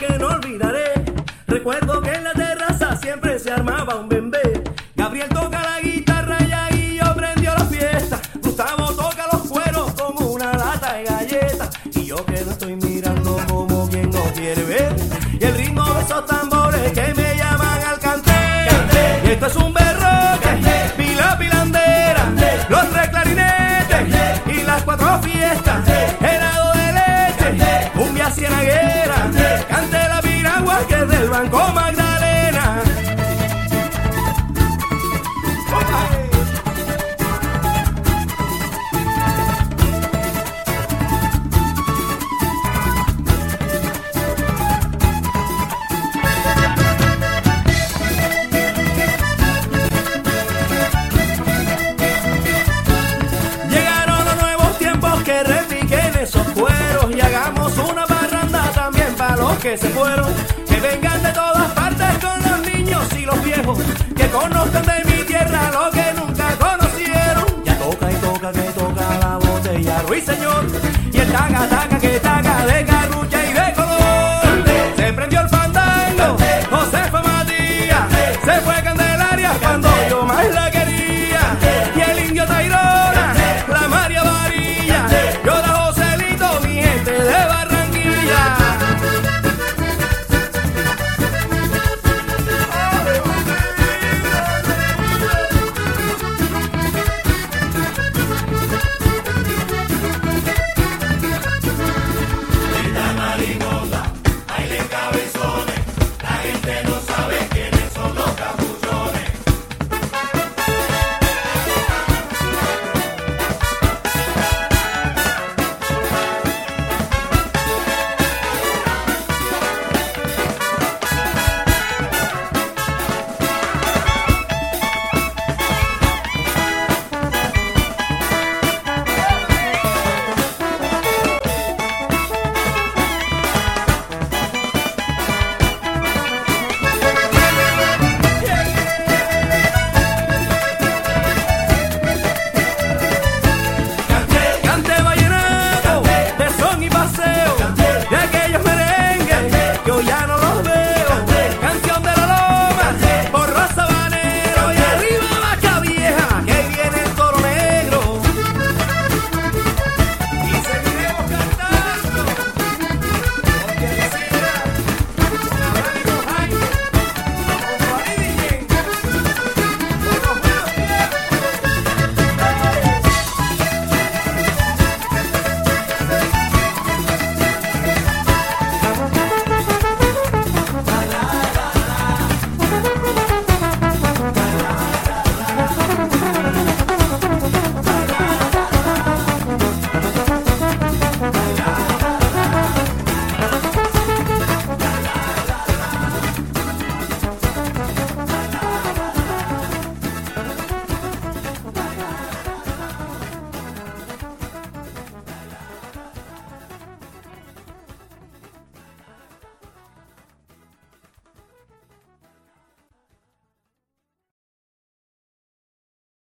que no olvidaré. Recuerdo que en la terraza siempre se armaba un bembé. Gabriel toca la guitarra y ahí yo prendió la fiesta. Gustavo toca los cueros con una lata de galletas. Y yo que no estoy mirando como quien no quiere ver. Y el ritmo de esos tambores que me llaman al canté. Y esto es un berroque, pila pilandera, los tres clarinetes y las cuatro fiestas. Helado de leche, cumbia cienaguera, que se fueron, que vengan de todas partes con los niños y los viejos, que conozcan de mi tierra lo que nunca conocieron. Ya toca y toca que toca la botella, ruiseñor, y el taca taca que